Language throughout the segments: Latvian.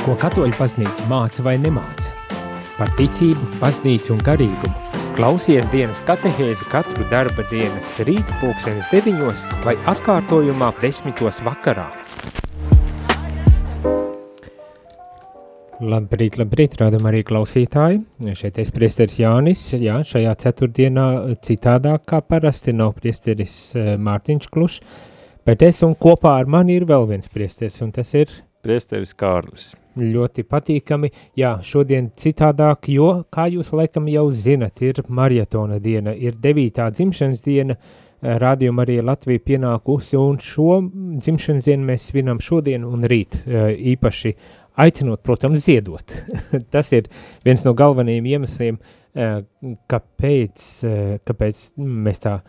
Ko katoļu baznīca māca vai nemāca? Par ticību, baznīcu un garīgumu. Klausies dienas katehēzi katru darba dienas rīt pulksenes deviņos vai atkārtojumā desmitos vakarā. Labrīt, labrīt, rādam arī klausītāji. Šeit es priesteris Jānis, jā, šajā ceturtdienā citādāk kā parasti nav priesteris eh, Mārtiņš Klušs, bet es un kopā ar mani ir vēl viens priesteris, un tas ir Priesteris Kārlis. Ļoti patīkami, jā, šodien citādāk, jo, kā jūs laikam jau zinat, ir marietona diena, ir devītā dzimšanas diena, rādījuma arī Latvija pienākusi, un šo dzimšanas dienu mēs svinam šodien un rīt, īpaši aicinot, protams, ziedot. Tas ir viens no galvenajiem iemesliem, kāpēc, kāpēc mēs tā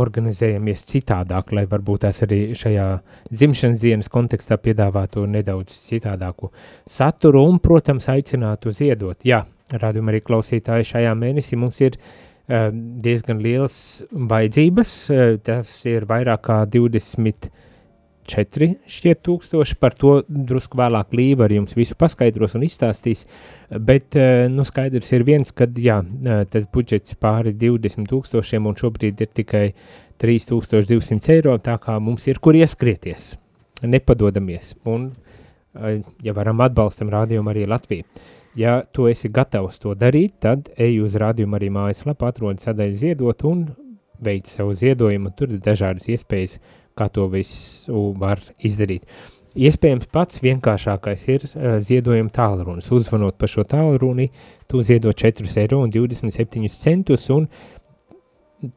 organizējamies citādāk, lai varbūt tās arī šajā dzimšanas dienas kontekstā piedāvātu nedaudz citādāku saturu un, protams, aicinātu ziedot. Jā, rādījumā arī klausītāji šajā mēnesī mums ir uh, diezgan liels vajadzības, uh, tas ir vairāk kā 20 četri šķiet tūkstoši, par to drusku vēlāk Līva ar jums visu paskaidros un izstāstīs, bet, eh, nu, skaidrs ir viens, kad, jā, eh, tas budžets pāri 20 tūkstošiem un šobrīd ir tikai 3200 eiro, tā kā mums ir kur ieskrieties, nepadodamies, un, eh, ja varam atbalstam rādījumu arī Latviju. Ja tu esi gatavs to darīt, tad ej uz rādījumu arī mājaslapu, atrodi sadaļu ziedot un veic savu ziedojumu, tur ir dažādas iespējas kā to visu var izdarīt. Iespējams, pats vienkāršākais ir uh, ziedojuma tālrunis. Uzvanot pa šo tālruni, tu ziedo 4 eiro un 27 centus, un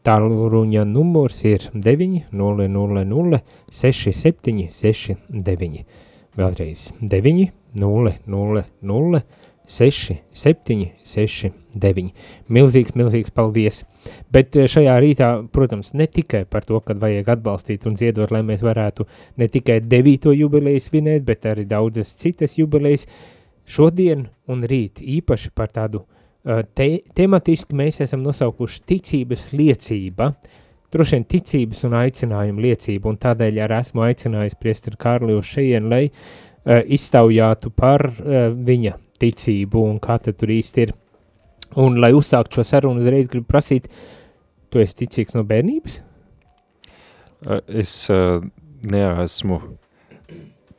tālruņa numurs ir 9 0 0 0 6 7 6 9. Vēlreiz 9 0 0 0 6, 7, 6, 9. Milzīgs, milzīgs paldies. Bet eh, šajā rītā, protams, ne tikai par to, kad vajag atbalstīt un ziedot, lai mēs varētu ne tikai 9. jubileju svinēt, bet arī daudzas citas jubilejas. Šodien un rīt īpaši par tādu eh, te, tematiski mēs esam nosaukuši ticības liecība, droši vien ticības un aicinājumu liecību, un tādēļ arī esmu aicinājis priesteri Kārli uz šeien, lai uh, iztaujātu par uh, viņa ticību un kā tad tur īsti ir. Un, lai uzsākt šo sarunu, uzreiz gribu prasīt, tu esi ticīgs no bērnības? Es neesmu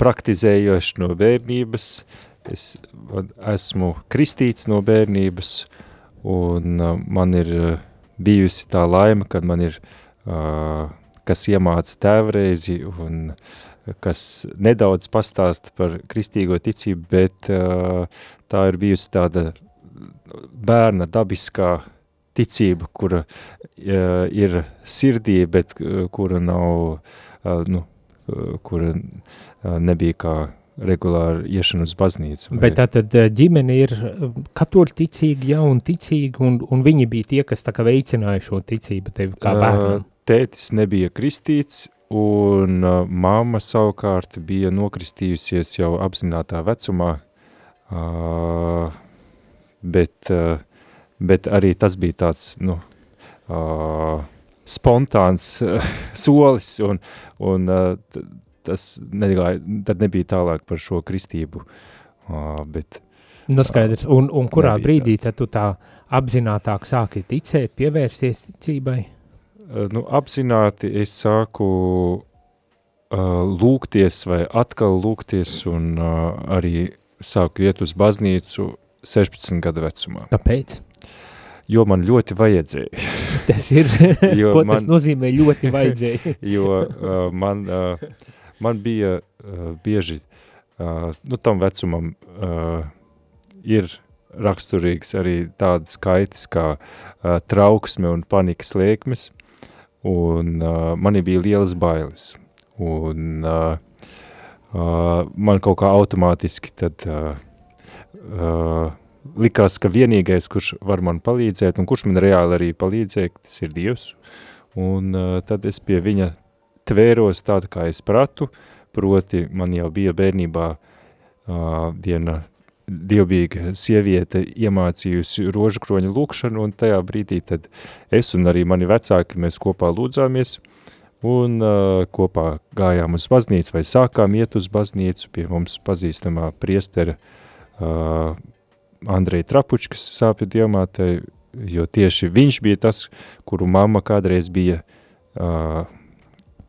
praktizējoši no bērnības, es esmu kristīts no bērnības, un man ir bijusi tā laima, kad man ir, kas iemāca tēvreizi un kas nedaudz pastāsta par kristīgo ticību, bet uh, tā ir bijusi tāda bērna dabiskā ticība, kura uh, ir sirdī, bet uh, kura nav, nu, kura nebija kā regulāri iešana uz baznīcu. Vai... Bet tā tad ģimene ir katoļu ticīga, ja, un ticīga, un, un viņi bija tie, kas tā kā veicināja šo ticību tevi kā bērnam? Tētis nebija kristīts, un uh, mamma savukārt bija nokristījusies jau apzinātā vecumā, uh, bet, uh, bet arī tas bija tāds, nu, uh, spontāns uh, solis, un, un uh, tas negāja, tad nebija tālāk par šo kristību, uh, bet... Nu skaidrs, un, un kurā brīdī tāds. tad tu tā apzinātāk sāki ticēt, pievērsties ticībai? Eh, nu, apzināti es sāku uh, lūgties vai atkal lūgties un uh, arī sāku iet uz baznīcu 16 gadu vecumā. Kāpēc? Jo man ļoti vajadzēja. Tas ir, jo ko man, tas nozīmē ļoti vajadzēja? jo uh, man, uh, man bija uh, bieži, uh, nu tam vecumam uh, ir raksturīgs arī tādas kaitas kā uh, trauksme un panikas liekmes, un uh, manī bija lielas bailes, un uh, uh, man kaut kā automātiski tad uh, uh, likās, ka vienīgais, kurš var man palīdzēt, un kurš man reāli arī palīdzēja, tas ir Dievs, un uh, tad es pie viņa tvēros tādu, kā es pratu, proti man jau bija bērnībā uh, viena dievbīga sieviete iemācījusi rožu kroņu lūkšanu, un tajā brīdī tad es un arī mani vecāki mēs kopā lūdzāmies, un uh, kopā gājām uz baznīcu vai sākām iet uz baznīcu pie mums pazīstamā priestera uh, Andreja Trapučkas sāpju diamātei, jo tieši viņš bija tas, kuru mamma kādreiz bija uh,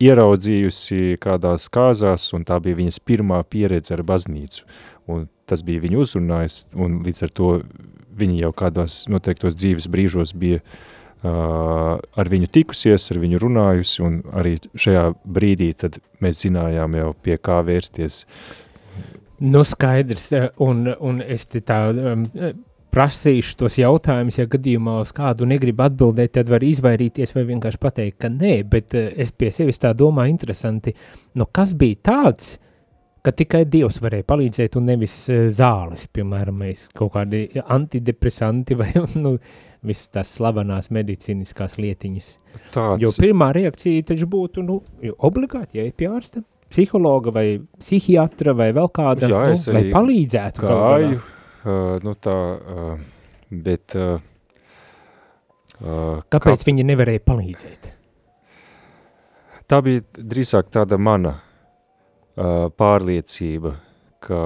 ieraudzījusi kādās kāzās, un tā bija viņas pirmā pieredze ar baznīcu. Un tas bija viņu uzrunājis, un līdz ar to viņi jau kādās noteiktos dzīves brīžos bija uh, ar viņu tikusies, ar viņu runājusi, un arī šajā brīdī tad mēs zinājām jau pie kā vērsties. Nu skaidrs, un, un es tā um, prasīšu tos jautājumus, ja gadījumā uz kādu negribu atbildēt, tad var izvairīties vai vienkārši pateikt, ka nē, bet es pie sevis tā domāju interesanti, nu kas bija tāds, ka tikai Dievs varēja palīdzēt un nevis eh, zāles, piemēram, mēs kaut kādi antidepresanti vai nu, visas tās slavenās medicīniskās lietiņas. Tāds. Jo pirmā reakcija taču būtu, nu, obligāti, ja ir pie ārsta, psihologa vai psihiatra vai vēl kāda, Jā, nu, lai palīdzētu. Gāju, uh, nu tā, uh, bet... Uh, uh, Kāpēc kā... viņi nevarēja palīdzēt? Tā bija drīzāk tāda mana pārliecība, ka,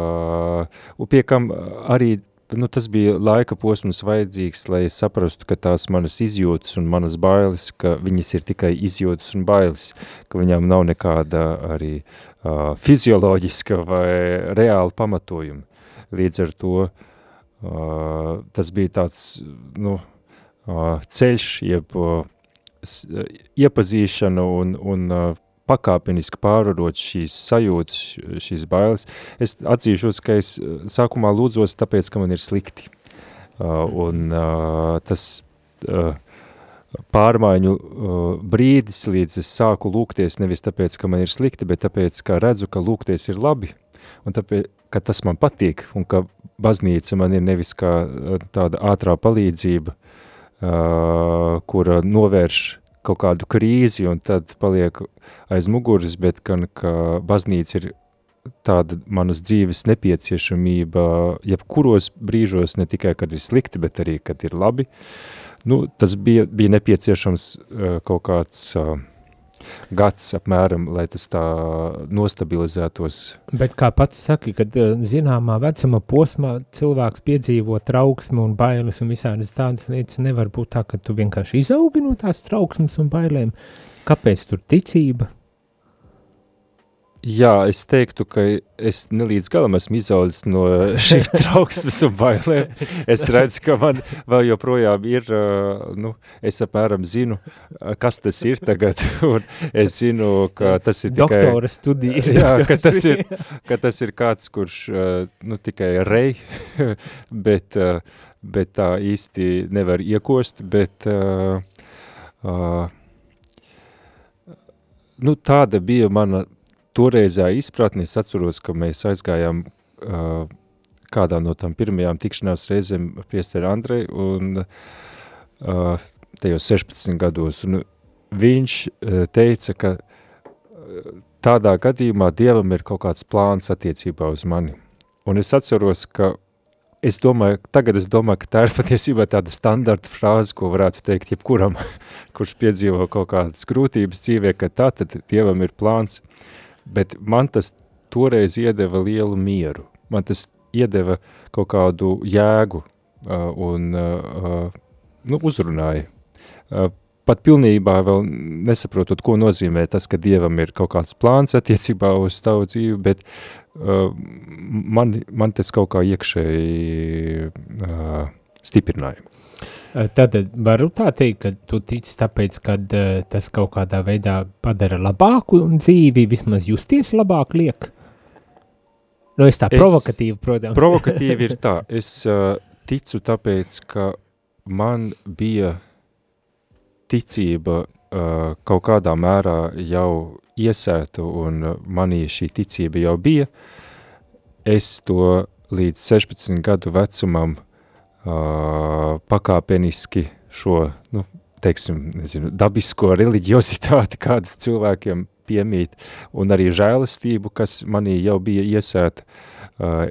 pie kam arī nu, tas bija laika posms vajadzīgs, lai saprastu, ka tās manas izjūtas un manas bailes, ka viņas ir tikai izjūtas un bailes, ka viņām nav nekāda arī uh, fizioloģiska vai reāla pamatojuma. Līdz ar to uh, tas bija tāds nu, uh, ceļš, jeb uh, iepazīšana un, un uh, pakāpeniski pārvarot šīs sajūtas, šīs bailes. Es atzīšos, ka es eh, sākumā lūdzos tāpēc, ka man ir slikti. Uh, un uh, tas uh, pārmaiņu brīdis, līdz es sāku lūgties nevis tāpēc, ka man ir slikti, bet tāpēc, ka redzu, ka lūgties ir labi, un tāpēc, ka tas man patīk, un ka baznīca man ir nevis kā tāda ātrā palīdzība, kura novērš kaut kādu krīzi un tad paliek aiz muguras, bet gan, ka baznīca ir tāda manas dzīves nepieciešamība, jebkuros brīžos, ne tikai, kad ir slikti, bet arī, kad ir labi. Nu, tas bija, bija nepieciešams uh, kaut kāds uh, gads apmēram, lai tas tā nostabilizētos. Bet kā pats saki, kad eh, zināmā vecuma posmā cilvēks piedzīvo trauksmi un bailes un visādas tādas lietas, nevar būt tā, ka tu vienkārši izaugi no tās trauksmes un bailēm. Kāpēc tur ticība? Jā, es teiktu, ka es nelīdz galam esmu izaudzis no šī trauksmes un bailēm. Es redzu, ka man vēl joprojām ir, nu, es apmēram zinu, kas tas ir tagad, un es zinu, ka tas ir tikai... Doktora studijas. Jā, ka tas ir, ka tas ir kāds, kurš, nu, tikai rej, bet, bet tā īsti nevar iekost, bet... Uh, uh, nu, tāda bija mana toreizā izpratni es atceros, ka mēs aizgājām uh, kādā no tām pirmajām tikšanās reizēm priesteri Andrei un uh, tajos 16 gados. Un viņš uh, teica, ka uh, tādā gadījumā Dievam ir kaut kāds plāns attiecībā uz mani. Un es atceros, ka es domāju, tagad es domāju, ka tā ir patiesībā tāda standarta frāze, ko varētu teikt jebkuram, kurš piedzīvo kaut kādas grūtības dzīvē, ka tā tad Dievam ir plāns. Uh, bet man tas toreiz iedeva lielu mieru. Man tas iedeva kaut kādu jēgu uh, un uh, nu, uzrunāja. Uh, pat pilnībā nesaprotot, ko nozīmē tas, ka Dievam ir kaut kāds plāns attiecībā uz tavu dzīvi, bet uh, man, man tas kaut kā iekšēji uh, stiprināja. Eh, tad varu tā teikt, ka tu tici tāpēc, ka uh, tas kaut kādā veidā padara labāku dzīvi, vismaz justies labāk liek? Nu, es tā es, provokatīvi, protams. Provokatīvi ir tā. Es uh, ticu tāpēc, ka man bija ticība uh, kaut kādā mērā jau iesēta un manī šī ticība jau bija. Es to līdz 16 gadu vecumam uh, pakāpeniski šo, nu, teiksim, nezinu, dabisko reliģiozitāti, kāda cilvēkiem piemīt, un arī žēlastību, kas manī jau bija iesēta,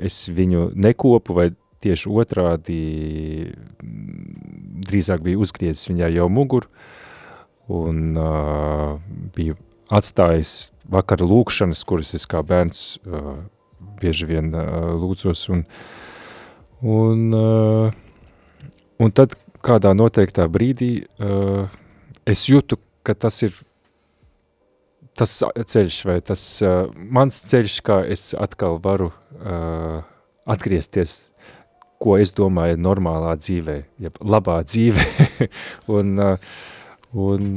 es viņu nekopu vai tieši otrādi drīzāk bija uzgriezis viņā jau muguru, un uh, biju atstājis vakara lūkšanas, kuras es kā bērns uh, bieži vien uh, lūdzos, un, uh, un tad kādā noteiktā brīdī uh, es jūtu, ka tas ir tas ceļš vai tas uh, mans ceļš, kā es atkal varu atgriezties, ko es domāju normālā dzīvē, ja labā dzīvē, un, un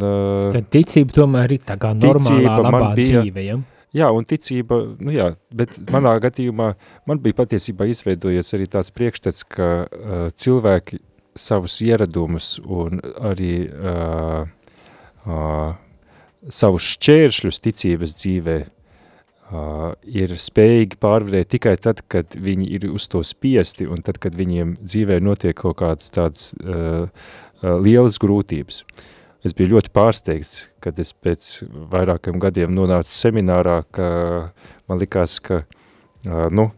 Tad ticība tomēr ir tā kā normālā labā bija, dzīve, ja? Jā, un ticība, nu jā, bet manā gadījumā man bija patiesībā izveidojies arī tāds priekšstats, ka uh, cilvēki savus ieradumus un arī uh, uh, savus šķēršļus ticības dzīvē uh, ir spējīgi pārvarēt tikai tad, kad viņi ir uz to spiesti un tad, kad viņiem dzīvē notiek kaut kādas tādas uh, uh, lielas grūtības. Es biju ļoti pārsteigts, kad es pēc vairākiem gadiem nonācu seminārā, ka man likās, ka, nu,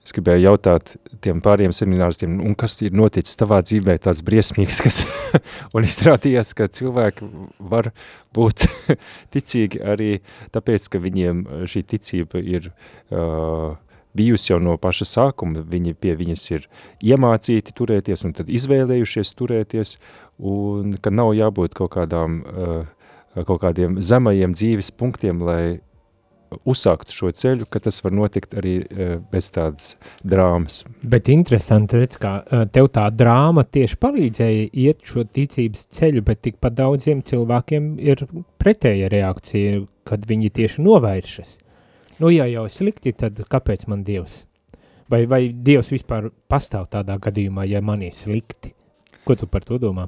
Es gribēju jautāt tiem pāriem semināristiem, un kas ir noticis tavā dzīvē tāds briesmīgs, kas, un izrādījās, ka cilvēki var būt ticīgi arī tāpēc, ka viņiem šī ticība ir uh, bijusi jau no paša sākuma, viņi pie viņas ir iemācīti turēties un tad izvēlējušies turēties, un ka nav jābūt kaut kādām, uh, kaut kādiem zemajiem dzīves punktiem, lai uzsāktu šo ceļu, ka tas var notikt arī uh, bez tādas drāmas. Bet interesanti redz, kā uh, tev tā drāma tieši palīdzēja iet šo ticības ceļu, bet tikpat daudziem cilvēkiem ir pretēja reakcija, kad viņi tieši novēršas. Nu, ja jau slikti, tad kāpēc man Dievs? Vai, vai Dievs vispār pastāv tādā gadījumā, ja man ir slikti? Ko tu par to domā?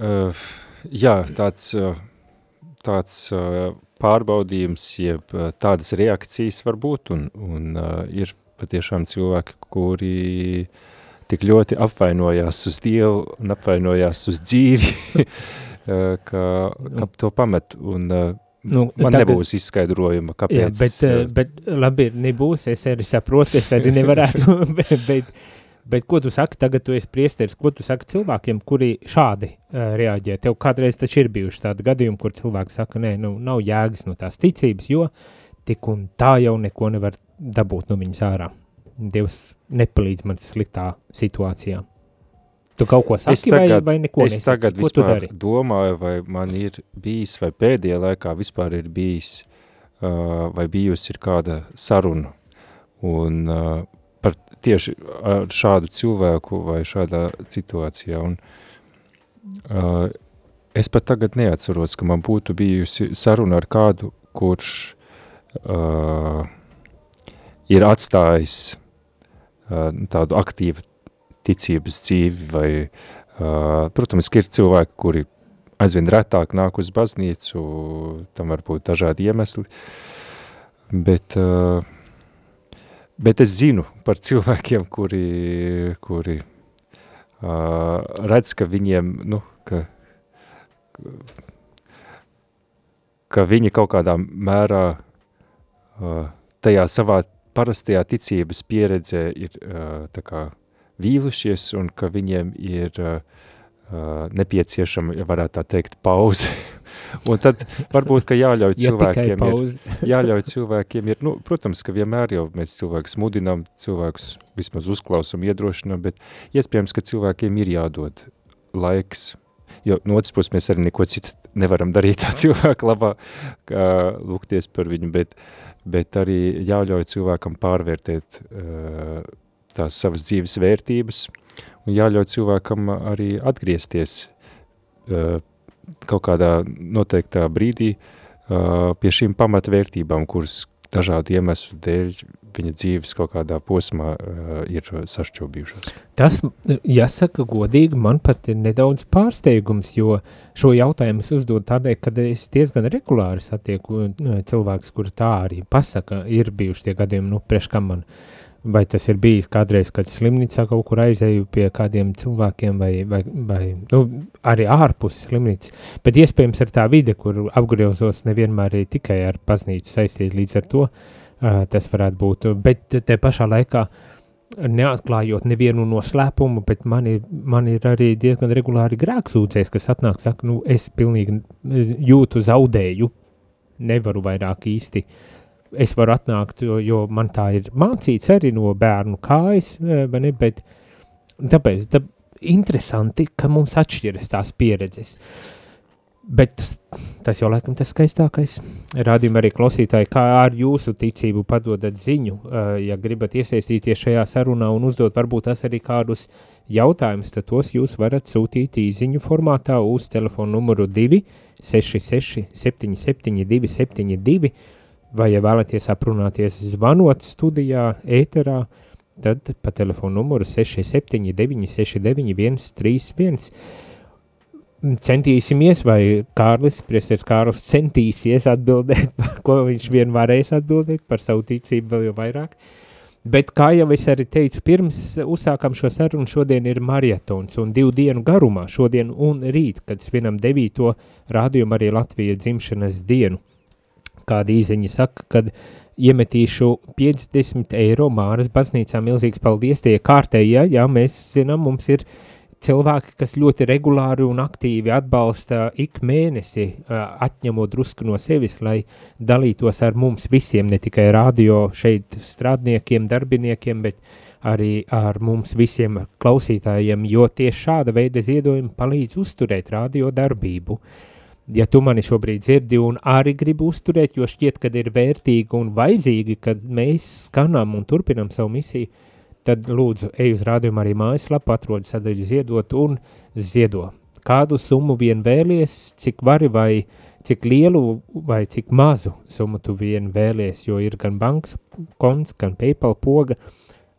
Uh, jā, tāds, tāds uh, pārbaudījums, jeb tādas reakcijas var būt, un, un uh, ir patiešām cilvēki, kuri tik ļoti apvainojās uz Dievu un apvainojās uz dzīvi, ka, ka to pamet, un uh, Nu, Man tagad, nebūs izskaidrojuma, kāpēc. Jā, bet, bet labi, nebūs, es arī saprotu, es arī nevarētu, bet, bet, Bet ko tu saki, tagad tu esi priesteris, ko tu saki cilvēkiem, kuri šādi uh, reaģē? Tev kādreiz taču ir bijuši tādi gadījumi, kur cilvēki saka, nē, nu, nav jēgas no tās ticības, jo tik un tā jau neko nevar dabūt no viņas ārā. Dievs nepalīdz man sliktā situācijā. Tu kaut ko saki tagad, vai, vai neko es nesaki? tagad ko vispār domāju, vai man ir bijis, vai pēdējā laikā vispār ir bijis, uh, vai bijusi ir kāda saruna. Un uh, tieši ar šādu cilvēku vai šādā situācijā. Un, uh, es pat tagad neatceros, ka man būtu bijusi saruna ar kādu, kurš uh, ir atstājis uh, tādu aktīvu ticības dzīvi vai, uh, protams, ir cilvēki, kuri aizvien retāk nāk uz baznīcu, tam var būt dažādi iemesli, bet uh, Bet es zinu par cilvēkiem, kuri, kuri uh, redz, ka viņiem, nu, ka, ka viņi kaut kādā mērā uh, tajā savā parastajā ticības pieredzē ir uh, tā kā vīlušies un ka viņiem ir uh, nepieciešama, ja varētu tā teikt, pauze. un tad varbūt, ka jāļauj cilvēkiem, ja ir, jāļauj cilvēkiem ir, nu, protams, ka vienmēr jau mēs cilvēkus mudinām, cilvēkus vismaz uzklausam, iedrošinām, bet iespējams, ka cilvēkiem ir jādod laiks, jo no otras puses mēs arī neko citu nevaram darīt tā cilvēka labā, kā lūgties par viņu, bet, bet arī jāļauj cilvēkam pārvērtēt uh, tās savas dzīves vērtības, un jāļauj cilvēkam arī atgriezties uh, kaut kādā noteiktā brīdī uh, pie šīm pamatvērtībām, kuras dažādu iemeslu dēļ viņa dzīves kaut kādā posmā uh, ir sašķobījušās. Tas, jāsaka godīgi, man pat ir nedaudz pārsteigums, jo šo jautājumu es uzdodu tādēļ, kad es diezgan regulāri satieku cilvēkus, kuri tā arī pasaka, ir bijuši tie gadījumi, nu, prieš kam man uh, vai tas ir bijis kādreiz, kad slimnīcā kaut kur aizēju pie kādiem cilvēkiem vai, vai, vai nu, arī ārpus slimnīcas, bet iespējams ar tā vide, kur apgriezos nevienmēr arī tikai ar baznīcu saistīt līdz ar to, uh, tas varētu būt, bet te pašā laikā neatklājot nevienu no slēpumu, bet man ir, man ir arī diezgan regulāri grēksūdzēs, kas atnāk, saka, nu, es pilnīgi jūtu zaudēju, nevaru vairāk īsti, es varu atnākt, jo, jo man tā ir mācīts arī no bērnu kājas, vai ne, bet tāpēc, tā, interesanti, ka mums atšķiras tās pieredzes. Bet tas jau laikam tas skaistākais. Rādījumi arī klausītāji, kā ar jūsu ticību padodat ziņu, ja gribat iesaistīties šajā sarunā un uzdot varbūt tas arī kādus jautājumus, tad tos jūs varat sūtīt īziņu formātā uz telefonu numuru 2 66 77 272 vai, ja vēlaties aprunāties zvanot studijā, ēterā, tad pa telefonu numuru 679 691 31. Centīsimies, vai Kārlis, priesteris Kārlis centīsies atbildēt, ko viņš vien varēs atbildēt par savu ticību vēl jau vairāk. Bet, kā jau es arī teicu, pirms uzsākam šo sarunu, šodien ir marietons un divu dienu garumā, šodien un rīt, kad svinam devīto rādījumu arī Latvijas dzimšanas dienu. Kāda īziņa saka, kad iemetīšu 50 eiro Māras baznīcā, milzīgs paldies, tie kārtējie, jā, mēs zinām, mums ir cilvēki, kas ļoti regulāri un aktīvi atbalsta ik mēnesi, atņemot drusku no sevis, lai dalītos ar mums visiem, ne tikai radio šeit strādniekiem, darbiniekiem, bet arī ar mums visiem klausītājiem, jo tieši šāda veida ziedojumi palīdz uzturēt radio darbību. Uh, ja tu mani šobrīd dzirdi un arī gribi uzturēt, jo šķiet, ka ir vērtīgi un vajadzīgi, kad mēs skanām un turpinam savu misiju, tad lūdzu, ej uz rādījumu arī mājaslapu, atrodi sadaļu ziedot un ziedo. Kādu summu vien vēlies, cik vari vai cik lielu vai cik mazu summu tu vien vēlies, jo ir gan bankas konts, gan PayPal poga,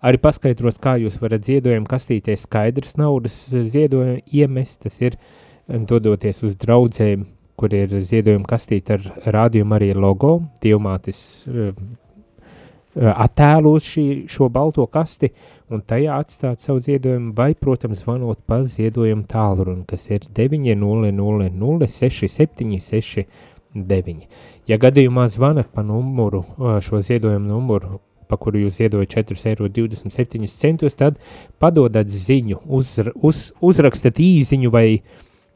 arī paskaidrots, kā jūs varat ziedojumu kastīties skaidrs naudas ziedojumu iemest, tas ir uh, dodoties uz draudzēm, kur ir ziedojuma kastīte ar rādījumu arī logo, dievmātis uh, attēlos šī, šo balto kasti un tajā atstāt savu ziedojumu vai, protams, zvanot pa ziedojumu tālruni, kas ir 900-6769. Ja gadījumā zvanat pa numuru, šo ziedojumu numuru, pa kuru jūs ziedojat 4,27 eiro, tad padodat ziņu, uz, uz, uzrakstat īziņu vai uh,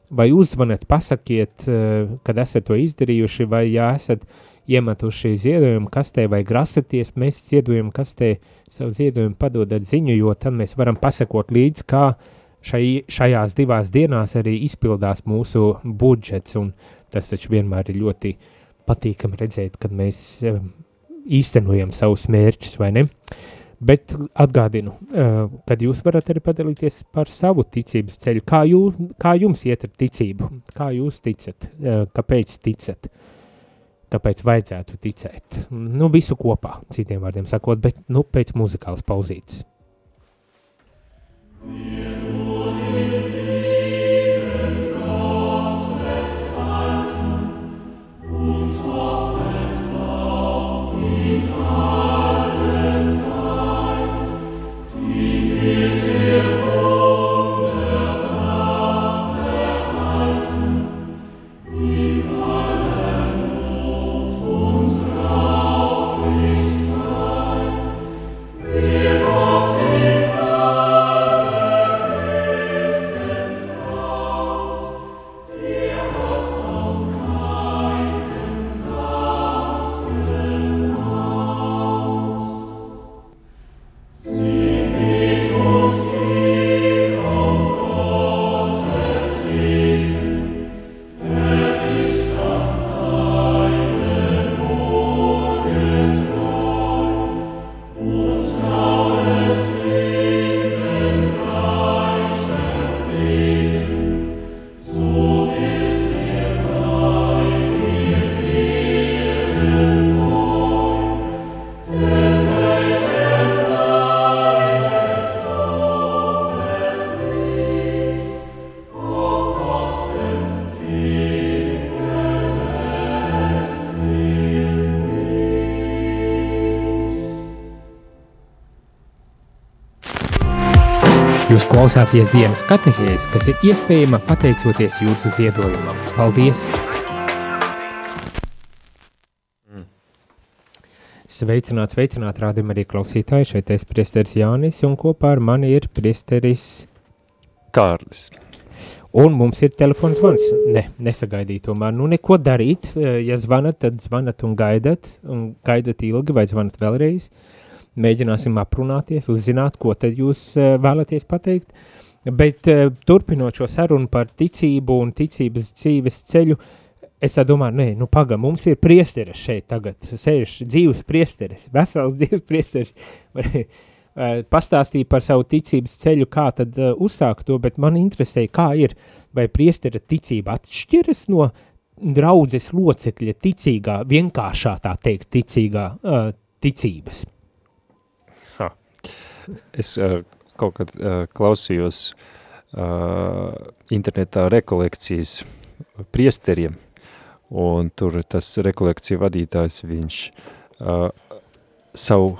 vai uzvaniet, pasakiet, eh, kad esat to izdarījuši, vai ja esat iemetuši ziedojumu kastē vai grasaties, mēs ziedojumu kastē savu ziedojumu padodat ziņu, jo tad mēs varam pasakot līdz, kā šai, šajās divās dienās arī izpildās mūsu budžets, un tas taču vienmēr ir ļoti patīkam redzēt, kad mēs eh, īstenojam savus mērķus, vai ne? Uh, Bet atgādinu, kad jūs varat arī padalīties par savu ticības ceļu, kā, jū, kā jums iet ar ticību, kā jūs ticat, kāpēc ticat, kāpēc vajadzētu ticēt. Nu, visu kopā, citiem vārdiem sakot, bet nu, pēc muzikālas pauzītes. Yeah. Klausāties dienas katehēs, kas ir iespējama pateicoties jūsu ziedojumam. Paldies! Sveicināt, sveicināt, rādījumā arī klausītāji. Šeit es priesteris Jānis un kopā ar mani ir priesteris Kārlis. Un mums ir telefons zvans. Ne, nesagaidīt tomēr. Nu, neko darīt. Ja zvanat, tad zvanat un gaidat. Un gaidat ilgi vai zvanat vēlreiz. Mēģināsim aprunāties, uzzināt, ko tad jūs eh, vēlaties pateikt. Bet eh, turpinot šo sarunu par ticību un ticības dzīves ceļu, es domāju, nē, nu paga, mums ir priesteris šeit tagad, sēž dzīves priesteris, vesels dzīves priesteris. Eh, pastāstīja par savu ticības ceļu, kā tad uh, uzsākt to, bet man interesēja, kā ir, vai priestera ticība atšķiras no draudzes locekļa ticīgā, vienkāršā tā teikt, ticīgā uh, ticības. Es uh, kaut kad uh, klausījos uh, internetā rekolekcijas priesteriem, un tur tas rekolekcija vadītājs, viņš uh, savu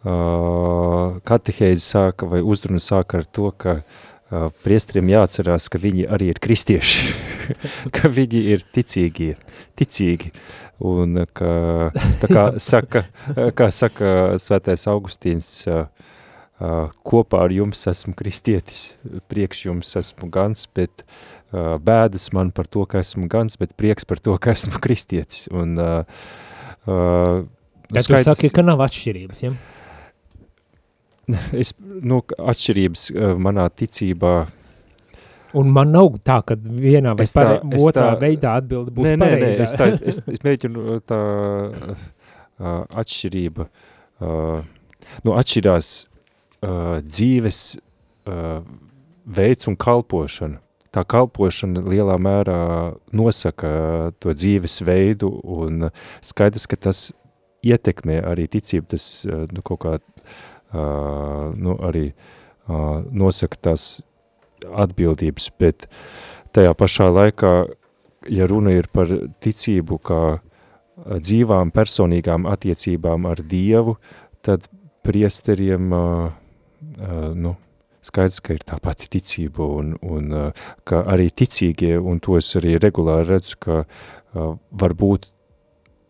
Uh, katehēzi sāka vai uzrunu sāka ar to, ka uh, priestriem jāatcerās, ka viņi arī ir kristieši, ka viņi ir ticīgie, ticīgi, un ka, tā kā saka, kā saka svētais Augustīns, uh, kopā ar jums esmu kristietis, priekš jums esmu gans, bet uh, bēdas man par to, ka esmu gans, bet prieks par to, ka esmu kristietis, un uh, uh, Bet tu saki, ka nav atšķirības, ja? es, nu, atšķirības uh, manā ticībā. Un man nav tā, ka vienā vai tā, pare, otrā tā, veidā atbildi būs nē, pareizā. Nē, nē, es, tā, es, es mēģinu tā uh, atšķirība, uh, nu, atšķirās uh, dzīves uh, veids un kalpošana. Tā kalpošana lielā mērā nosaka to dzīves veidu un skaidrs, ka tas ietekmē arī ticību, tas nu, kaut kā nu, arī nosaka tās atbildības, bet tajā pašā laikā, ja runa ir par ticību kā dzīvām personīgām attiecībām ar Dievu, tad priesteriem, nu, skaidrs, ka ir tā pati ticība un, un ka arī ticīgie, un to es arī regulāri redzu, ka var būt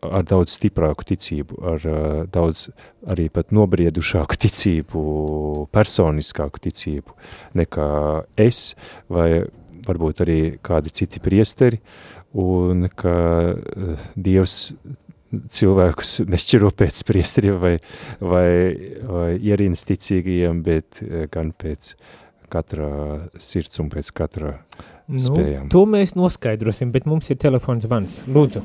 ar daudz stiprāku ticību, ar uh, daudz arī pat nobriedušāku ticību, personiskāku ticību nekā es vai varbūt arī kādi citi priesteri un ka uh, Dievs cilvēkus nešķiro pēc priesteriem vai, vai, vai ierīnas ticīgajiem, bet uh, gan pēc katra sirds un pēc katra nu, spējām. To mēs noskaidrosim, bet mums ir telefons zvans. Lūdzu.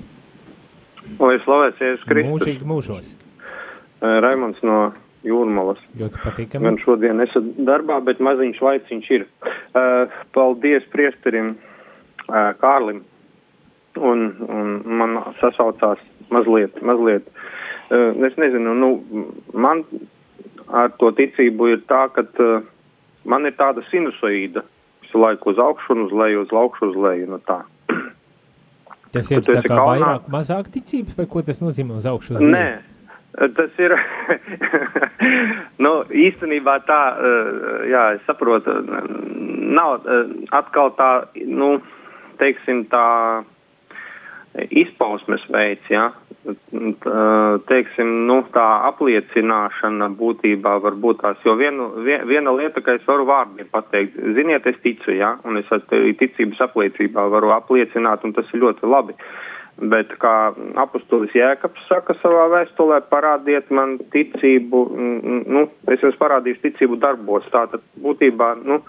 Lai slavēts Jēzus Kristus. Mūžīgi mūžos. Raimonds no Jūrmalas. Ļoti patīkami. Gan šodien esat darbā, bet maziņš laiciņš ir. Paldies priesterim Kārlim. Un, un man sasaucās mazliet, mazliet. Es nezinu, nu, man ar to ticību ir tā, ka man ir tāda sinusoīda visu laiku uz augšu un uz leju, uz augšu, uz leju, nu tā. Tas ir tā kā kalnā. vairāk, mazāk ticības, vai ko tas nozīmē uz augšu? Uz Nē, tas ir, nu, īstenībā tā, jā, es saprotu, nav atkal tā, nu, teiksim tā izpausmes veids, jā, teiksim, nu, tā apliecināšana būtībā var būt tās, jo vienu, viena lieta, ka es varu vārdiem pateikt, ziniet, es ticu, jā, un es arī ticības apliecībā varu apliecināt, un tas ir ļoti labi. Bet, kā apustulis Jēkabs saka savā vēstulē, parādiet man ticību, nu, es jums parādīšu ticību darbos, tātad būtībā, nu,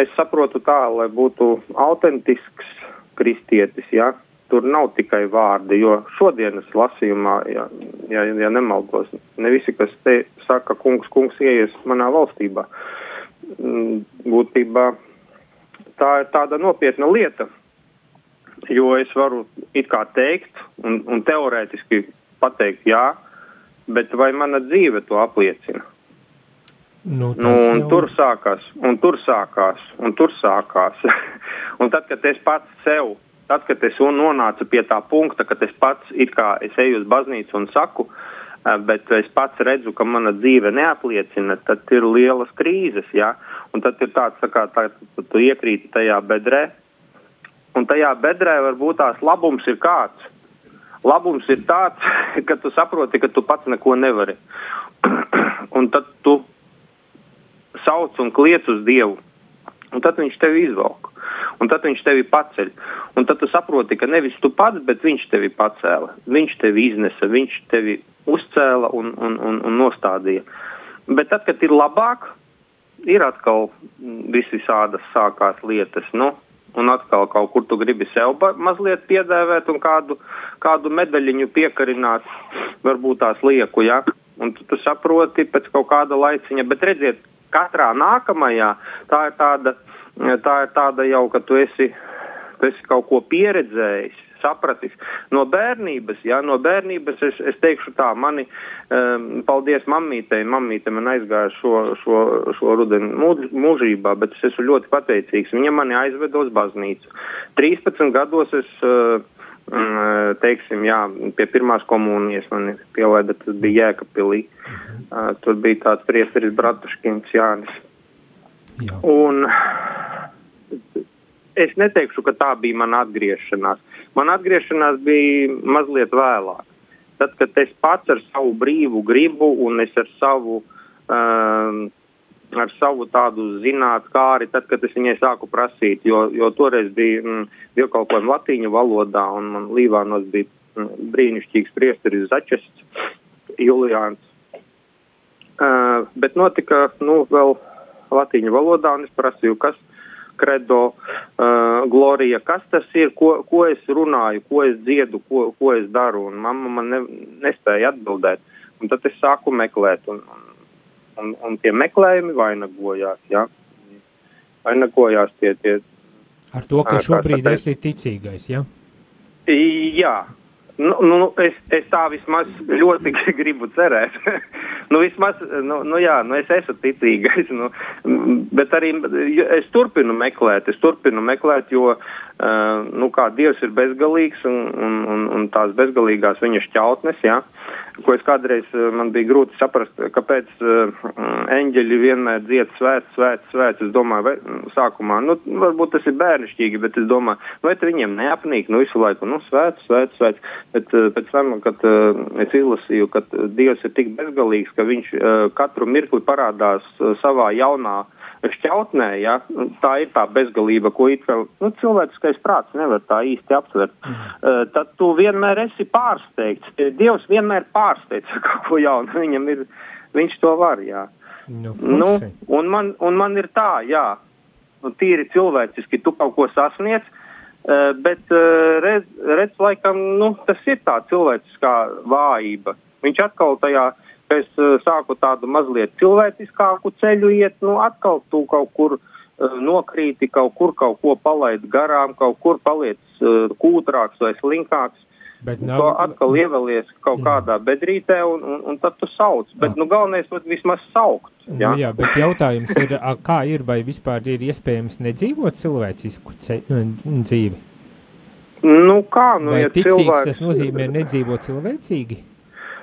es saprotu tā, lai būtu autentisks kristietis, jā, tur nav tikai vārdi, jo šodienas lasījumā, ja, ja, ja nemaldos, ne visi, kas te saka, kungs, kungs, ieies manā valstībā. Mm, būtībā tā ir tāda nopietna lieta, jo es varu it kā teikt un, un teorētiski pateikt jā, bet vai mana dzīve to apliecina? Nu, nu, un jau... tur sākās, un tur sākās, un tur sākās. un tad, kad es pats sev tad, kad es nonācu pie tā punkta, kad es pats it kā es eju uz baznīcu un saku, eh, bet es pats redzu, ka mana dzīve neapliecina, tad ir lielas krīzes, jā, un tad ir tāds, tā kā tā, tu iekrīti tajā bedrē, un tajā bedrē varbūt tās labums ir kāds. labums ir tāds, ka tu saproti, ka tu pats neko nevari. un tad tu sauc un kliec uz Dievu. Un tad viņš tevi izvelk. Un tad viņš tevi paceļ. Un tad tu saproti, ka nevis tu pats, bet viņš tevi pacēla. Viņš tevi iznesa, viņš tevi uzcēla un, un, un, un nostādīja. Bet tad, kad ir labāk, ir atkal visvisādas sākās lietas. Nu, un atkal kaut kur tu gribi sev mazliet piedēvēt un kādu, kādu medaļiņu piekarināt, varbūt tās lieku, ja? Un tu, tu saproti pēc kaut kāda laiciņa, bet redziet, katrā nākamajā tā ir tāda, tā ir tāda jau, ka tu esi, tu esi kaut ko pieredzējis, sapratis. No bērnības, jā, no bērnības es, es teikšu tā, mani, um, paldies mammītei, mammīte man aizgāja šo, šo, šo rudeni mūž, mūžībā, bet es esmu ļoti pateicīgs. Viņa mani aizveda uz baznīcu. 13 gados es, uh, teiksim, jā, pie pirmās komunijas mani pielaida, tas bija Jēkapilī. Uh, tur bija tāds priesteris Bratuškins Jānis. Jā. Un es neteikšu, ka tā bija mana atgriešanās. Man atgriešanās bija mazliet vēlāk. Tad, kad es pats ar savu brīvu gribu un es ar savu, um, ar savu tādu zināt kāri, tad, kad es viņai sāku prasīt, jo, jo toreiz bija mm, dievkalpojumi latīņu valodā un man Līvānos bija mm, brīnišķīgs priesteris Začests, Juliāns. Uh, bet notika, nu, vēl latīņu valodā un es prasīju, kas, kredo, uh, glorija, kas tas ir, ko, ko es runāju, ko es dziedu, ko, ko es daru, un mamma man ne, nespēja atbildēt. Un tad es sāku meklēt, un, un, un tie meklējumi vainagojās, jā. Ja? Vainagojās tie, tie. Ar to, ka šobrīd esi ticīgais, jā? Ja? Jā, Nu, nu, es, es tā vismaz ļoti gribu cerēt. nu, vismaz, nu, nu jā, nu, es esmu ticīgais, nu, bet arī es turpinu meklēt, es turpinu meklēt, jo, uh, nu, kā Dievs ir bezgalīgs un, un, un, un tās bezgalīgās viņa šķautnes. Ja? ko es kādreiz eh, man bija grūti saprast, kāpēc uh, eņģeļi vienmēr dzied svēts, svēts, svēts. Es domāju, vai, mm, sākumā, nu, varbūt tas ir bērnišķīgi, bet es domāju, vai te viņiem neapnīk, nu, visu laiku, nu, svēts, svēts, svēts. Bet pēc tam, kad es izlasīju, ka Dievs ir tik bezgalīgs, ka viņš katru mirkli parādās savā jaunā uh, šķautnē, ja, tā ir tā bezgalība, ko it kā nu, cilvēciskais prāts nevar tā īsti aptvert, uh, tad tu vienmēr esi pārsteigts. Dievs vienmēr pārsteidz kaut ko jaunu. Viņam ir, viņš to var, jā. Nu, nu, un, man, un man ir tā, jā, nu, tīri cilvēciski tu kaut ko sasniedz, uh, bet uh, redz, redz, laikam, nu, tas ir tā cilvēciskā vājība. Viņš atkal tajā uh, es uh, sāku tādu mazliet cilvēciskāku ceļu iet, nu atkal tu kaut kur uh, nokrīti, kaut kur kaut ko palaid garām, kaut kur paliec uh, kūtrāks vai slinkāks. Bet nav... To atkal ievelies kaut kādā bedrītē un, un, un tad tu sauc. Bet, nu, galvenais ir vismaz saukt. Ja? Nu, jā, bet jautājums ir, kā ir, vai vispār ir iespējams nedzīvot cilvēcisku dzīvi? Nu, kā, nu, vai ja ticīgs cilvēks... tas nozīmē nedzīvot cilvēcīgi?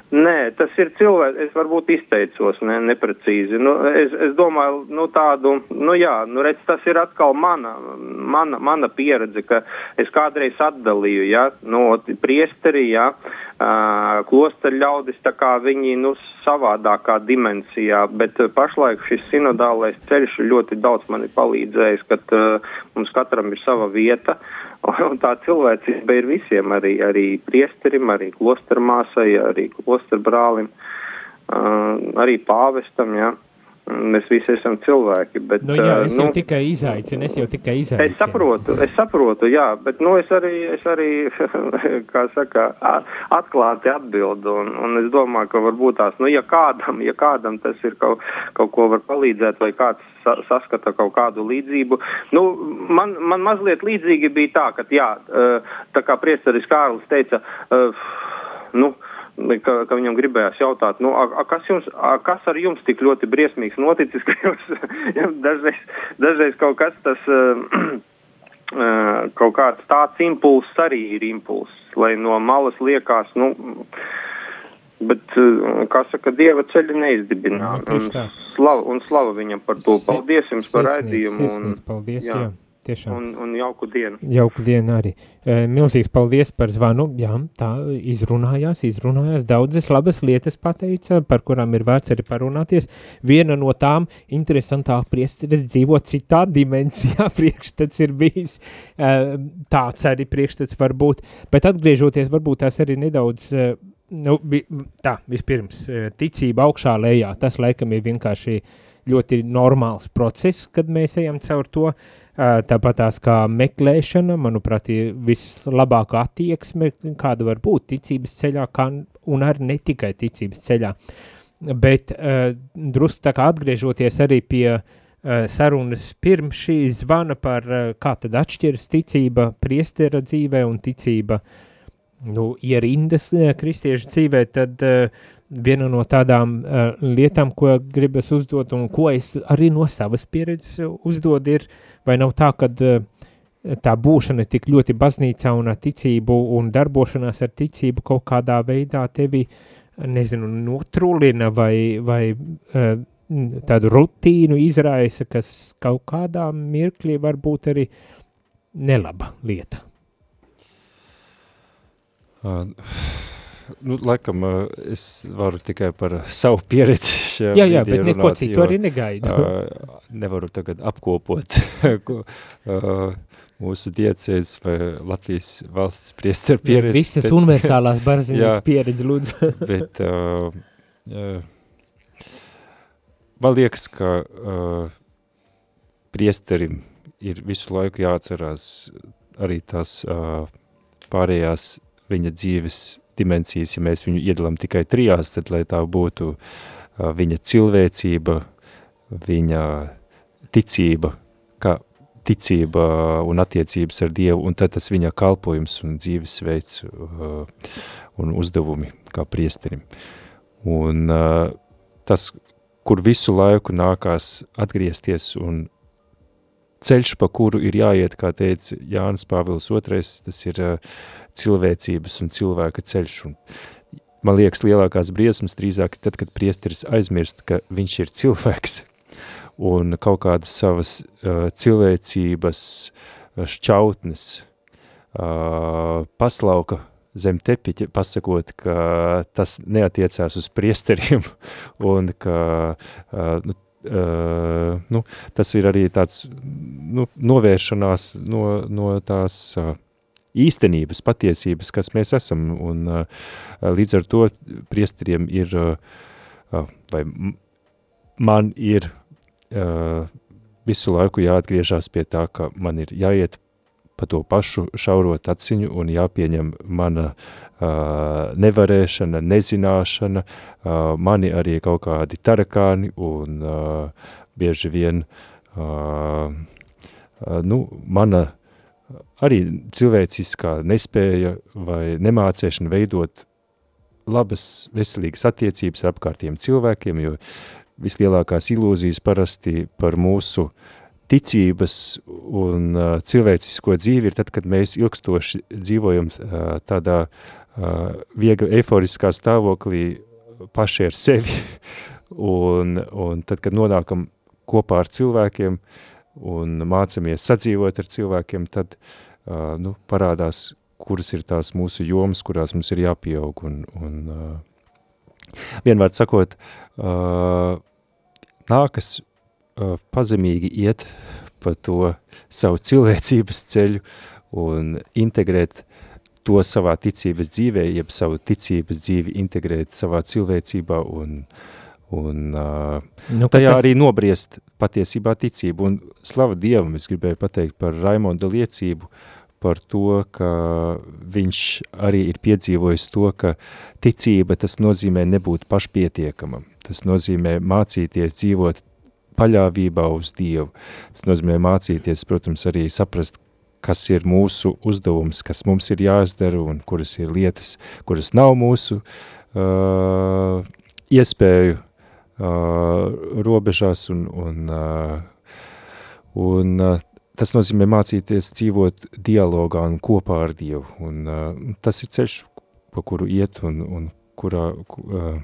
Nē, tas ir cilvēks, es varbūt izteicos ne, neprecīzi. Nu, es, es domāju, nu tādu, nu jā, nu redz, tas ir atkal mana, mana, mana pieredze, ka es kādreiz atdalīju, jā, no priesteri, jā, klosteru ļaudis, tā kā viņi, nu, savādākā dimensijā, bet pašlaik šis sinodālais ceļš ļoti daudz mani palīdzējis, ka uh, mums katram ir sava vieta, Un tā cilvēcība ir visiem, arī, arī priesterim, arī klostermāsai, arī klosterbrālim, uh, arī pāvestam. Ja. Mēs visi esam cilvēki, bet... Nu jā, es nu, jau tikai izaicinu, es jau tikai izaicinu. Es saprotu, es saprotu, jā, bet, nu, es arī, es arī, kā saka, atklāti atbildu, un, un es domāju, ka varbūt tās, nu, ja kādam, ja kādam tas ir kaut, kaut ko var palīdzēt, vai kāds sa, saskata kaut kādu līdzību, nu, man, man mazliet līdzīgi bija tā, ka, jā, tā kā priesteris Kārlis teica, nu, ka, ka viņam gribējās jautāt, nu, a, a, kas, jums, a, kas ar jums tik ļoti briesmīgs noticis, ka jums dažreiz, dažreiz kaut kas tas, uh, kaut kāds tāds impulss arī ir impulss, lai no malas liekas, nu, bet, kā saka, Dieva ceļa neizdibinā. Nu, un, slava, un slava viņam par to. Paldies jums par raidījumu. Un, paldies, jā. jā. Tiešām. Un, un jauku dienu. Jauku dienu arī. E, milzīgs paldies par zvanu. Jā, tā izrunājās, izrunājās. Daudzas labas lietas pateica, par kurām ir vērts arī parunāties. Viena no tām interesantāk priesteris dzīvo citā dimensijā. Priekšstats ir bijis e, tāds arī priekšstats var būt. Bet atgriežoties, varbūt tās arī nedaudz e, nu, bi, tā, vispirms, e, ticība augšā lejā, tas laikam ir vienkārši ļoti normāls process, kad mēs ejam caur to, tāpat tās kā meklēšana, manuprāt, ir vislabākā attieksme, kāda var būt ticības ceļā, kā, un arī ne tikai ticības ceļā. Bet uh, drusku tā kā atgriežoties arī pie uh, sarunas pirms šī zvana par uh, kā tad atšķiras ticība priestera dzīvē un ticība nu, ierindas eh, kristiešu dzīvē, tad uh, viena no tādām uh, lietām, ko gribas uzdot un ko es arī no savas pieredzes uzdod ir, vai nav tā, kad uh, tā būšana tik ļoti baznīcā un ar ticību un darbošanās ar ticību kaut kādā veidā tevi, nezinu, notrulina vai, vai uh, tādu rutīnu izraisa, kas kaut kādā mirklī var būt arī nelaba lieta. Uh, nu, laikam es varu tikai par savu pieredzi šajā Jā, jā, bet neko runāt, citu jo, arī negaidu. Uh, nevaru tagad apkopot uh, mūsu diecēs vai Latvijas valsts priesteru pieredzi. Visas bet, universālās barziņas pieredzi, lūdzu. bet uh, man liekas, ka uh, priesterim ir visu laiku jāatcerās arī tās uh, pārējās viņa dzīves dimensijas, ja mēs viņu iedalām tikai trijās, tad lai tā būtu viņa cilvēcība, viņa ticība, kā ticība un attiecības ar Dievu, un tad tas viņa kalpojums un dzīvesveids un uzdevumi kā priesterim. Un tas, kur visu laiku nākās atgriezties un ceļš, pa kuru ir jāiet, kā teica Jānis Pāvils II, tas ir cilvēcības un cilvēka ceļš. Un man liekas, lielākās briesmas drīzāk tad, kad priesteris aizmirst, ka viņš ir cilvēks un kaut kādas savas uh, cilvēcības šķautnes uh, paslauka zem tepiķa, pasakot, ka tas neatiecās uz priesteriem un ka uh, nu, uh, nu, tas ir arī tāds nu, novēršanās no, no tās uh, īstenības, patiesības, kas mēs esam, un uh, līdz ar to priesteriem ir, uh, uh, vai man ir visu laiku jāatgriežās pie tā, ka man ir jāiet pa to pašu šaurot aciņu un jāpieņem mana uh, nevarēšana, nezināšana, uh, mani arī kaut kādi tarakāni un uh, bieži vien uh, uh, nu, mana arī cilvēciskā nespēja vai nemācēšana veidot labas, veselīgas attiecības ar apkārtiem cilvēkiem, jo vislielākās ilūzijas parasti par mūsu ticības un uh, cilvēcisko dzīvi ir tad, kad mēs ilgstoši dzīvojam uh, tādā uh, viegli eiforiskā stāvoklī paši ar sevi, un, un tad, kad nonākam kopā ar cilvēkiem, un mācamies sadzīvot ar cilvēkiem, tad uh, nu, parādās, kuras ir tās mūsu jomas, kurās mums ir jāpieaug. Un, un, uh, vienvārds sakot, uh, nākas pazemīgi iet pa to savu cilvēcības ceļu un integrēt to savā ticības dzīvē, jeb savu ticības dzīvi integrēt savā cilvēcībā un Un nu, tajā tas... arī nobriest patiesībā ticību. Un slava Dievam, es gribēju pateikt par Raimonda liecību, par to, ka viņš arī ir piedzīvojis to, ka ticība tas nozīmē nebūt pašpietiekamam. Tas nozīmē mācīties dzīvot paļāvībā uz Dievu. Tas nozīmē mācīties, protams, arī saprast, kas ir mūsu uzdevums, kas mums ir jāizdara un kuras ir lietas, kuras nav mūsu uh, iespēju uh, robežās un, un, uh, un uh, tas nozīmē mācīties dzīvot dialogā un kopā ar Dievu. Un, uh, tas ir ceļš, pa kuru iet un, un kurā, uh,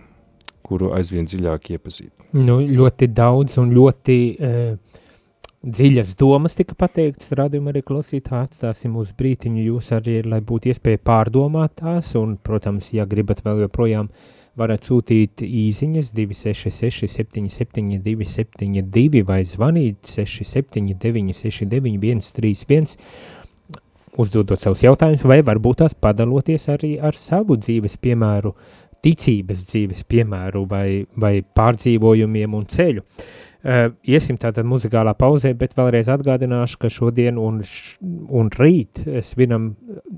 kuru aizvien dziļāk iepazīt. Nu, ļoti daudz un ļoti uh, dziļas domas tika pateiktas, radījumā arī klausītā atstāsim uz brītiņu jūs arī, lai būtu iespēja pārdomāt tās, un, protams, ja gribat vēl joprojām varat sūtīt īziņas 266 77 272 vai zvanīt 679 69 131, uzdodot savus jautājumus, vai varbūt tās padaloties arī ar savu dzīves piemēru, ticības dzīves piemēru vai, vai pārdzīvojumiem un ceļu. Uh, iesim tātad muzikālā pauzē, bet vēlreiz atgādināšu, ka šodien un, š, un rīt svinam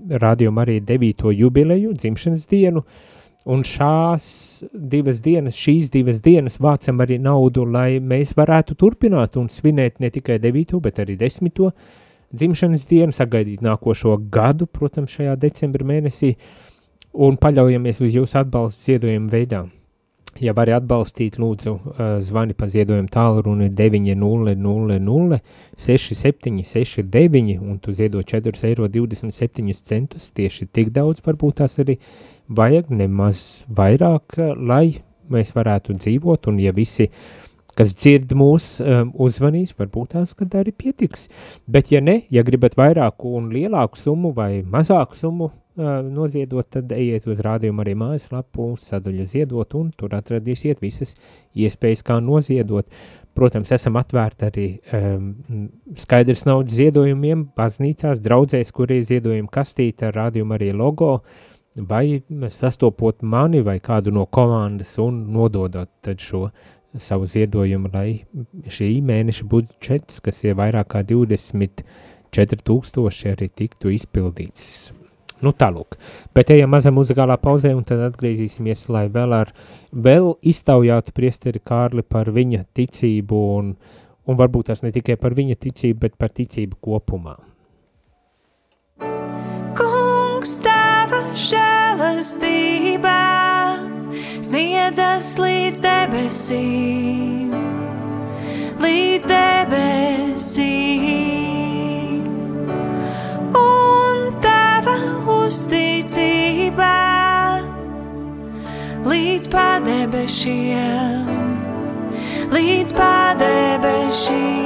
rādījumu arī 9. jubileju, dzimšanas dienu, un šās divas dienas, šīs divas dienas vācam arī naudu, lai mēs varētu turpināt un svinēt ne tikai 9. bet arī 10 dzimšanas dienu, sagaidīt nākošo gadu, protams, šajā decembra mēnesī, un paļaujamies uz jūsu atbalstu ziedojumu veidā. Ja vari atbalstīt, lūdzu, uh, zvani pa ziedojumu tālruni 900 6769 un tu ziedo 4,27 eiro, tieši tik daudz varbūt tās arī vajag, nemaz vairāk, lai mēs varētu dzīvot un ja visi uh, kas dzird mūs, um, uzvanīs, varbūt tās, kad arī pietiks. Bet ja ne, ja gribat vairāku un lielāku summu vai mazāku summu uh, noziedot, tad ejiet uz rādījumu arī mājaslapu, sadaļa ziedot, un tur atradīsiet visas iespējas, kā noziedot. Protams, esam atvērti arī um, skaidrs naudas ziedojumiem, baznīcās, draudzēs, kur ir ziedojuma kastīte ar rādījumu arī logo, vai sastopot mani vai kādu no komandas un nododot tad šo savu ziedojumu, lai šī mēneša budžets, kas ir vairāk kā 24 tūkstoši, arī tiktu izpildīts. Nu tālūk, bet ejam mazā muzikālā pauzē un tad atgriezīsimies, lai vēl ar, vēl iztaujātu priesteri Kārli par viņa ticību un, un varbūt tas ne tikai par viņa ticību, bet par ticību kopumā. Kungs tava žēlastībā sniedzas līdz debesīm, līdz debesīm. Un tava uzticība līdz padebešiem, līdz padebešiem.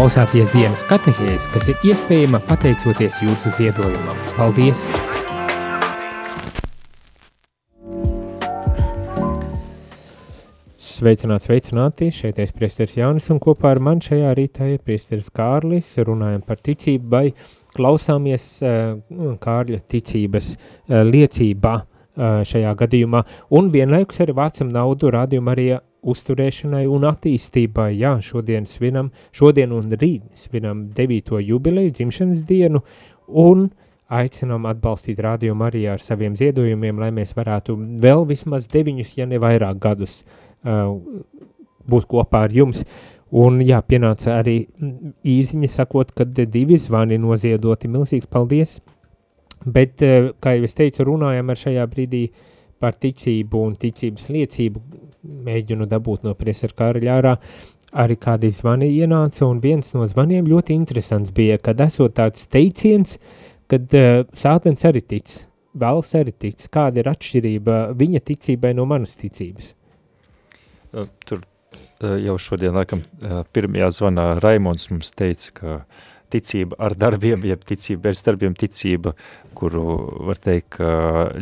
Klausāties dienas katehēs, kas ir iespējama pateicoties jūsu ziedojumam. Paldies! Sveicināti, sveicināti! Šeit es priesteris Jānis un kopā ar man šajā rītā ir priesteris Kārlis. Runājam par ticību vai klausāmies uh, Kārļa ticības uh, liecībā uh, šajā gadījumā un vienlaikus arī vācam naudu rādījumu arī uzturēšanai un attīstībai. Jā, šodien svinam, šodien un rīt svinam 9. jubileju dzimšanas dienu un aicinām atbalstīt rādījumu arī ar saviem ziedojumiem, lai mēs varētu vēl vismaz deviņus, ja ne vairāk gadus uh, būt kopā ar jums. Un jā, pienāca arī īziņa sakot, ka divi zvani noziedoti. Milzīgs paldies! Bet, uh, kā jau es teicu, runājam ar šajā brīdī par ticību un ticības liecību, mēģinu dabūt no priesara Kārļa ārā, arī kādi zvani ienāca, un viens no zvaniem ļoti interesants bija, kad esot tāds teiciens, kad uh, sātens arī tic, vēls arī tic, kāda ir atšķirība viņa ticībai no manas ticības. Uh, Tur uh, jau šodien, laikam, uh, pirmajā zvanā Raimons mums teica, ka ticība ar darbiem, jeb ticība bez darbiem ticība, kuru var teikt,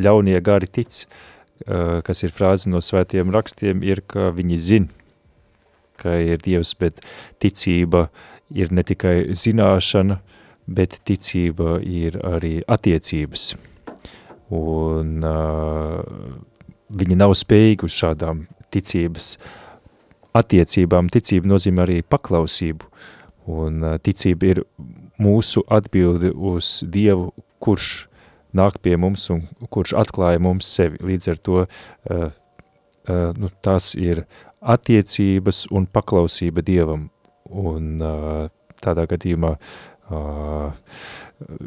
ļaunie gari tic, uh, kas ir frāze no svētiem rakstiem, ir, ka viņi zin, ka ir Dievs, bet ticība ir ne tikai zināšana, bet ticība ir arī attiecības. Un uh, viņi nav spējīgi uz šādām ticības attiecībām. Ticība nozīmē arī paklausību, un uh, ticība ir mūsu atbildi uz Dievu, kurš nāk pie mums un kurš atklāja mums sevi. Līdz ar to uh, uh, nu, tas ir attiecības un paklausība Dievam. Un uh, tādā gadījumā uh,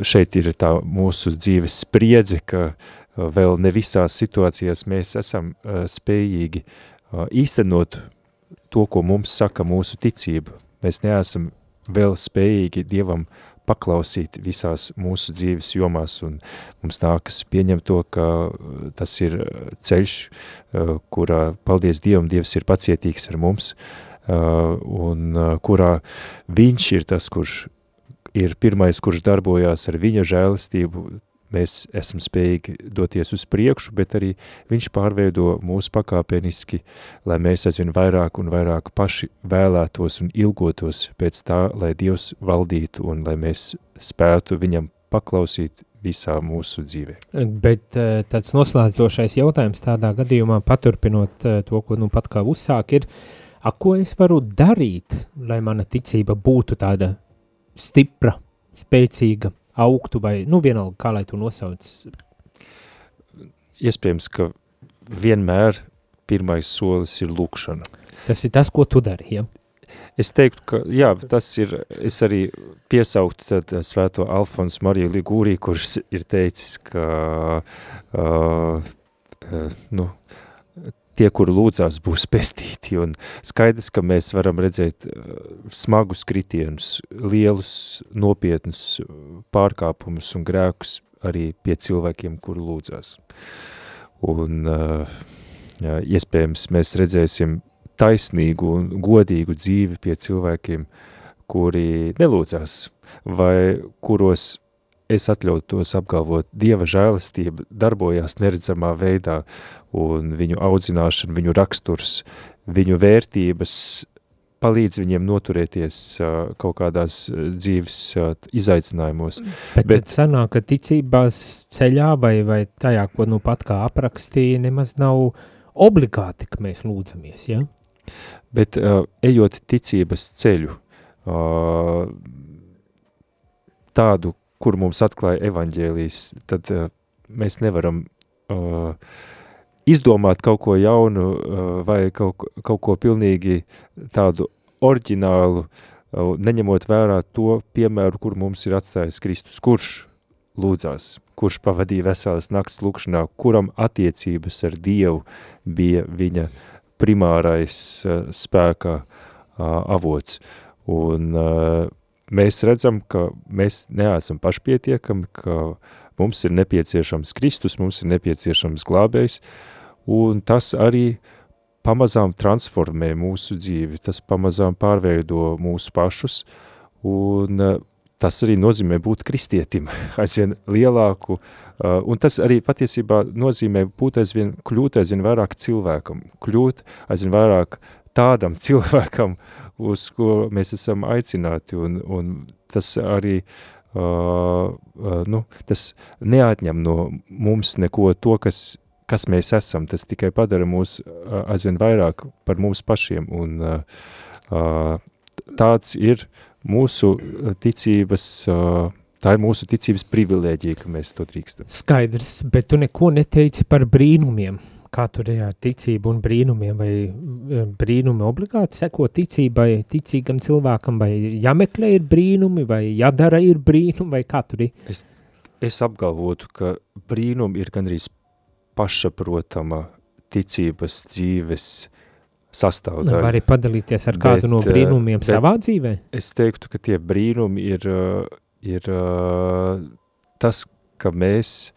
šeit ir tā mūsu dzīves spriedze, ka uh, vēl ne visās situācijās mēs esam uh, spējīgi uh, īstenot to, ko mums saka mūsu ticība. Mēs neesam vēl spējīgi Dievam paklausīt visās mūsu dzīves jomās, un mums nākas pieņemt to, ka uh, tas ir ceļš, uh, kurā, paldies Dievam, Dievs ir pacietīgs ar mums, uh, un kurā viņš ir tas, kurš ir pirmais, kurš darbojās ar viņa žēlistību, mēs esam spējīgi doties uz priekšu, bet arī viņš pārveido mūsu pakāpeniski, lai mēs aizvien vairāk un vairāk paši vēlētos un ilgotos pēc tā, lai Dievs valdītu un lai mēs spētu viņam paklausīt visā mūsu dzīvē. Bet eh, tāds noslēdzošais jautājums tādā gadījumā, paturpinot eh, to, ko nu pat kā uzsāk, ir, a, ko es varu darīt, lai mana ticība būtu tāda stipra, spēcīga, augtu vai, nu vienalga, kā lai to nosauc. Iespējams, ka vienmēr pirmais solis ir lūkšana. Tas ir tas, ko tu dari, ja? Es teiktu, ka jā, tas ir, es arī piesauktu tad eh, svēto Alfonsu Mariju Ligūrī, kurš ir teicis, ka uh, uh, nu, tie, kuri lūdzās, būs pestīti, un skaidrs, ka mēs varam redzēt uh, smagus kritienus, lielus, nopietnus pārkāpumus un grēkus arī pie cilvēkiem, kuri lūdzās. Un uh, jā, iespējams mēs redzēsim taisnīgu un godīgu dzīvi pie cilvēkiem, kuri nelūdzās, vai kuros es atļautos apgalvot, Dieva žēlastība darbojās neredzamā veidā, un viņu audzināšana, viņu raksturs, viņu vērtības palīdz viņiem noturēties uh, kaut kādās dzīves uh, izaicinājumos. Bet, Bet- bet sanāk, ka ticībās ceļā vai, vai tajā, ko nu pat kā aprakstīja, nemaz nav obligāti, ka mēs lūdzamies, ja? Bet uh, ejot ticības ceļu, uh, tādu, kur mums atklāja evaņģēlijas, tad uh, mēs nevaram uh, izdomāt kaut ko jaunu uh, vai kaut, kaut ko pilnīgi tādu oriģinālu, uh, neņemot vērā to piemēru, kur mums ir atstājis Kristus, kurš lūdzās, kurš pavadīja veselas nakts lūkšanā, kuram attiecības ar Dievu bija viņa primārais uh, spēka uh, avots. Un uh, mēs redzam, ka mēs neesam pašpietiekami, ka mums ir nepieciešams Kristus, mums ir nepieciešams glābējs, un tas arī pamazām transformē mūsu dzīvi, tas pamazām pārveido mūsu pašus, un uh, tas arī nozīmē būt kristietim, aizvien lielāku, uh, un tas arī patiesībā nozīmē būt aizvien, kļūt aizvien vairāk cilvēkam, kļūt aizvien vairāk tādam cilvēkam, uz ko mēs esam aicināti, un, un tas arī, uh, nu, tas neatņem no mums neko to, kas, kas mēs esam, tas tikai padara mūs uh, aizvien vairāk par mums pašiem, un uh, tāds ir mūsu ticības, uh, tā ir mūsu ticības privilēģija, ka mēs to drīkstam. Skaidrs, bet tu neko neteici par brīnumiem. Kā tur ir ar ticību un brīnumiem, vai e, brīnumi obligāti seko ticībai, ticīgam cilvēkam, vai jāmeklē ir brīnumi, vai jādara ir brīnumi, vai kā tur ir? Es, es apgalvotu, ka brīnumi ir gandrīz pašaprotama ticības dzīves Nu, sastāvdaļa. var arī padalīties ar kādu Bet, no eh, brīnumiem savā dzīvē? Es teiktu, ka tie brīnumi ir, uh, ir tas, ka mēs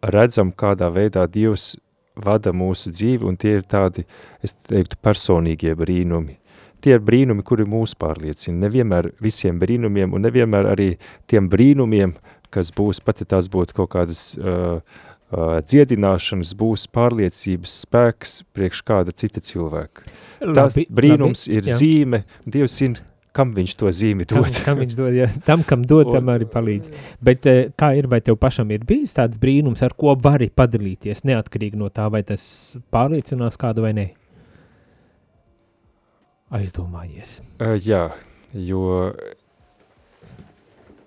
redzam, kādā veidā Dievs vada mūsu dzīvi, un tie ir tādi, es teiktu, personīgie brīnumi. Tie ir brīnumi, kuri mūs pārliecina. Nevienmēr visiem brīnumiem, un nevienmēr arī tiem brīnumiem, kas būs, pat ja tās būtu kaut kādas uh, uh, dziedināšanas, būs pārliecības spēks priekš kāda cita cilvēka. Tas Labi, brīnums labi, ir jā. zīme, Dievs zina, kam viņš to zīmi Kam, dod. kam viņš dod, ja, tam, kam dod, tam arī palīdz. Bet eh, kā ir, vai tev pašam ir bijis tāds brīnums, ar ko vari padalīties, neatkarīgi no tā, vai tas pārliecinās kādu vai ne? Aizdomājies. Uh, jā, jo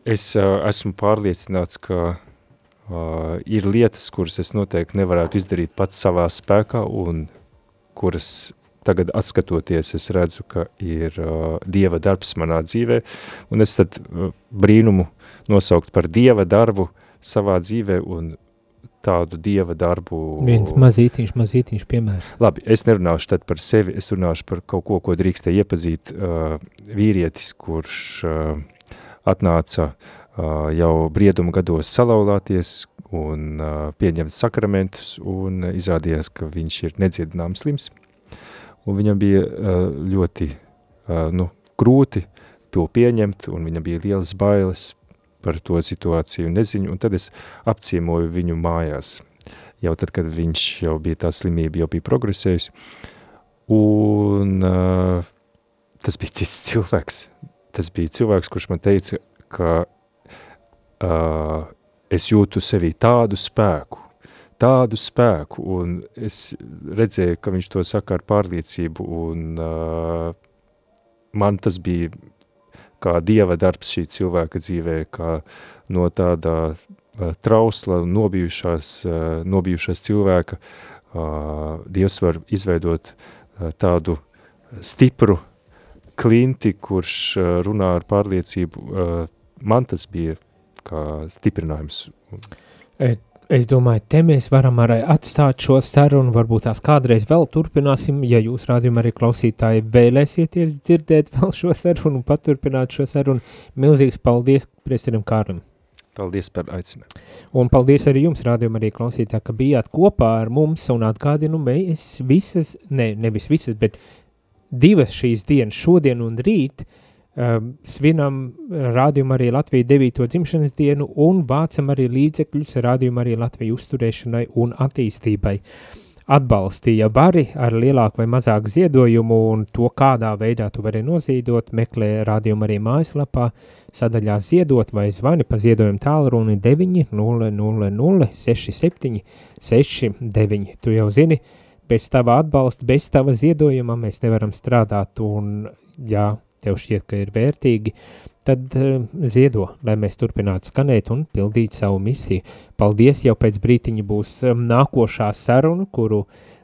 es uh, esmu pārliecināts, ka uh, ir lietas, kuras es noteikti nevarētu izdarīt pats savā spēkā un kuras tagad atskatoties, es redzu, ka ir uh, Dieva darbs manā dzīvē, un es tad uh, brīnumu nosaukt par Dieva darbu savā dzīvē un tādu Dieva darbu. Viens mazītiņš, mazītiņš piemērs. Labi, es nerunāšu tad par sevi, es runāšu par kaut ko, ko drīkstē iepazīt uh, vīrietis, kurš uh, atnāca uh, jau brieduma gados salauzties un uh, pieņemt sakramentus, un izrādījās, ka viņš ir nedziedināms slims. Un viņam bija uh, ļoti uh, nu, grūti to pieņemt, un viņam bija lielas bailes par to situāciju neziņu, un tad es apciemoju viņu mājās jau tad, kad viņš jau bija tā slimība, jau bija progresējusi. Un uh, tas bija cits cilvēks. Tas bija cilvēks, kurš man teica, ka uh, es jūtu sevī tādu spēku, tādu spēku, un es redzēju, ka viņš to saka ar pārliecību, un uh, man tas bija kā dieva darbs šī cilvēka dzīvē, kā no tāda uh, trausla, nobijušās, uh, nobijušās cilvēka, uh, Dievs var izveidot uh, tādu stipru klinti, kurš uh, runā ar pārliecību. Uh, man tas bija kā stiprinājums. Es, es domāju, te mēs varam arī atstāt šo sarunu, varbūt tās kādreiz vēl turpināsim, ja jūs rādījumi arī klausītāji vēlēsieties dzirdēt vēl šo sarunu un paturpināt šo sarunu. Milzīgs paldies priesterim Kārlim. Paldies par aicinājumu. Un paldies arī jums, rādījumi arī klausītāji, ka bijāt kopā ar mums un atgādinu, mēs visas, ne, nevis visas, bet divas šīs dienas, šodien un rīt, um, svinam rādījumu arī Latviju 9. dzimšanas dienu un vācam arī līdzekļus rādījumu arī Latviju uzturēšanai un attīstībai. Atbalstīja vari ar lielāku vai mazāku ziedojumu un to, kādā veidā tu vari nozīdot, meklē rādījumu arī mājaslapā, sadaļā ziedot vai zvani pa ziedojumu tālruni 9 0 0 0 6 7 6 9. Tu jau zini, bez tava atbalsta, bez tava ziedojuma mēs nevaram strādāt un, jā, tev šķiet, ka ir vērtīgi, tad uh, ziedo, lai mēs turpinātu skanēt un pildīt savu misiju. Paldies, jau pēc brītiņa būs um, nākošā saruna, kuru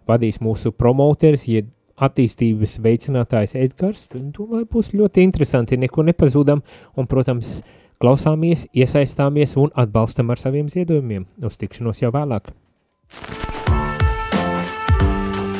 vadīs mūsu promoteris, ja attīstības veicinātājs Edgars, domāju, būs ļoti interesanti, neko nepazūdam un, protams, klausāmies, iesaistāmies un atbalstam ar saviem ziedojumiem. Uz tikšanos jau vēlāk.